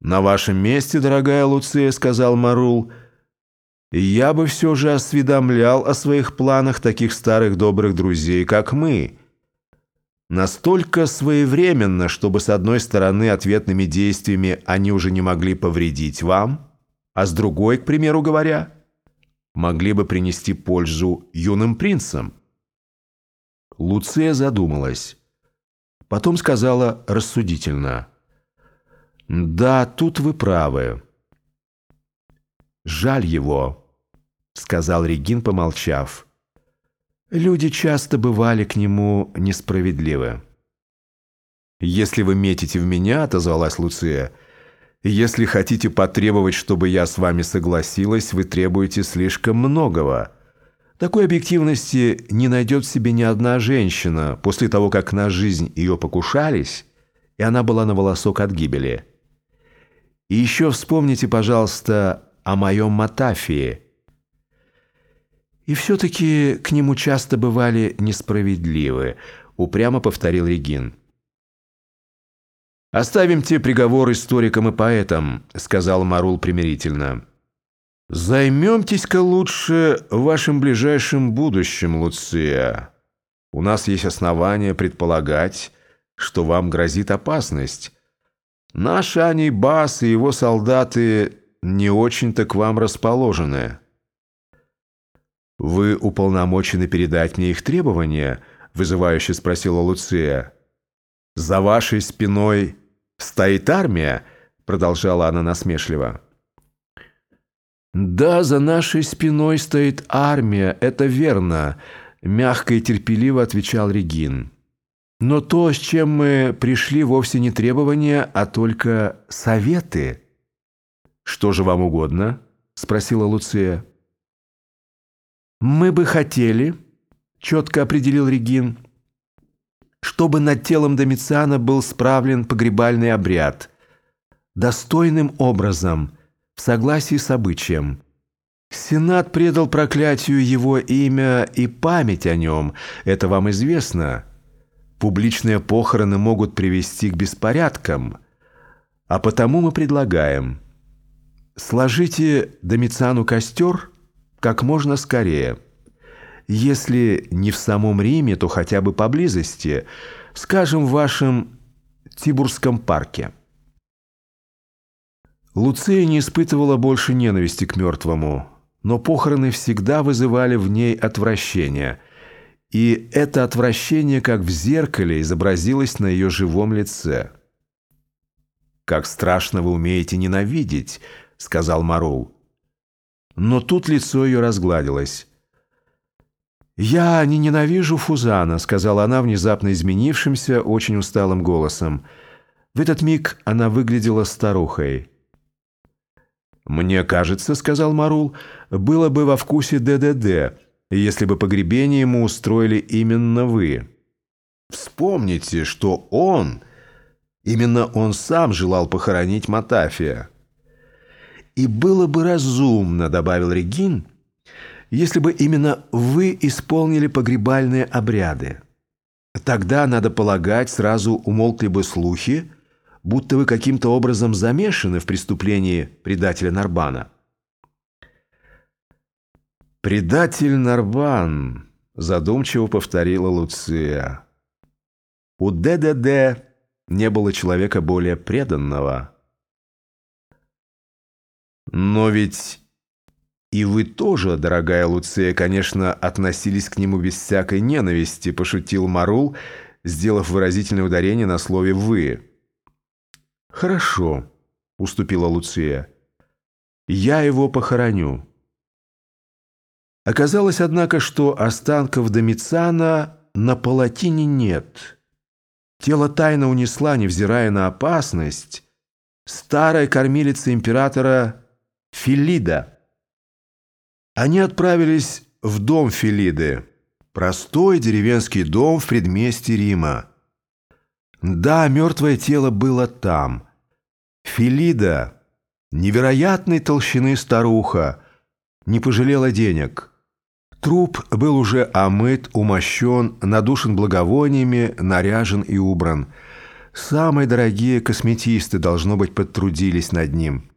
«На вашем месте, дорогая Луция», — сказал Марул, — «я бы все же осведомлял о своих планах таких старых добрых друзей, как мы. Настолько своевременно, чтобы, с одной стороны, ответными действиями они уже не могли повредить вам, а с другой, к примеру говоря, могли бы принести пользу юным принцам». Луция задумалась. Потом сказала рассудительно — «Да, тут вы правы». «Жаль его», — сказал Регин, помолчав. «Люди часто бывали к нему несправедливы». «Если вы метите в меня», — отозвалась Луция, — «если хотите потребовать, чтобы я с вами согласилась, вы требуете слишком многого». Такой объективности не найдет в себе ни одна женщина после того, как на жизнь ее покушались, и она была на волосок от гибели. И еще вспомните, пожалуйста, о моем Матафии. И все-таки к нему часто бывали несправедливы, упрямо повторил Регин. «Оставим те приговоры историкам и поэтам», — сказал Марул примирительно. «Займемтесь-ка лучше вашим ближайшим будущим, Луция. У нас есть основания предполагать, что вам грозит опасность». Наш Анибас и его солдаты не очень-то к вам расположены. «Вы уполномочены передать мне их требования?» — вызывающе спросила Луция. «За вашей спиной стоит армия?» — продолжала она насмешливо. «Да, за нашей спиной стоит армия, это верно», — мягко и терпеливо отвечал Регин. Но то, с чем мы пришли, вовсе не требования, а только советы. «Что же вам угодно?» – спросила Луция. «Мы бы хотели», – четко определил Регин, «чтобы над телом Домициана был справлен погребальный обряд, достойным образом, в согласии с обычаем». Сенат предал проклятию его имя и память о нем, это вам известно – Публичные похороны могут привести к беспорядкам, а потому мы предлагаем сложите Домициану костер как можно скорее. Если не в самом Риме, то хотя бы поблизости, скажем, в вашем Тибурском парке. Луция не испытывала больше ненависти к мертвому, но похороны всегда вызывали в ней отвращение – и это отвращение, как в зеркале, изобразилось на ее живом лице. «Как страшно вы умеете ненавидеть», — сказал Марул. Но тут лицо ее разгладилось. «Я не ненавижу Фузана», — сказала она внезапно изменившимся, очень усталым голосом. В этот миг она выглядела старухой. «Мне кажется», — сказал Марул, — «было бы во вкусе ДДД» если бы погребение ему устроили именно вы. Вспомните, что он, именно он сам желал похоронить Матафия. И было бы разумно, добавил Регин, если бы именно вы исполнили погребальные обряды. Тогда, надо полагать, сразу умолкли бы слухи, будто вы каким-то образом замешаны в преступлении предателя Нарбана. «Предатель Нарван», — задумчиво повторила Луция. «У ДДД не было человека более преданного». «Но ведь и вы тоже, дорогая Луция, конечно, относились к нему без всякой ненависти», — пошутил Марул, сделав выразительное ударение на слове «вы». «Хорошо», — уступила Луция. «Я его похороню». Оказалось, однако, что останков Домициана на палатине нет. Тело тайно унесла, невзирая на опасность, старая кормилица императора Филида. Они отправились в дом Филиды, простой деревенский дом в предместье Рима. Да, мертвое тело было там. Филида, невероятной толщины старуха, не пожалела денег – Труп был уже омыт, умощен, надушен благовониями, наряжен и убран. Самые дорогие косметисты, должно быть, подтрудились над ним.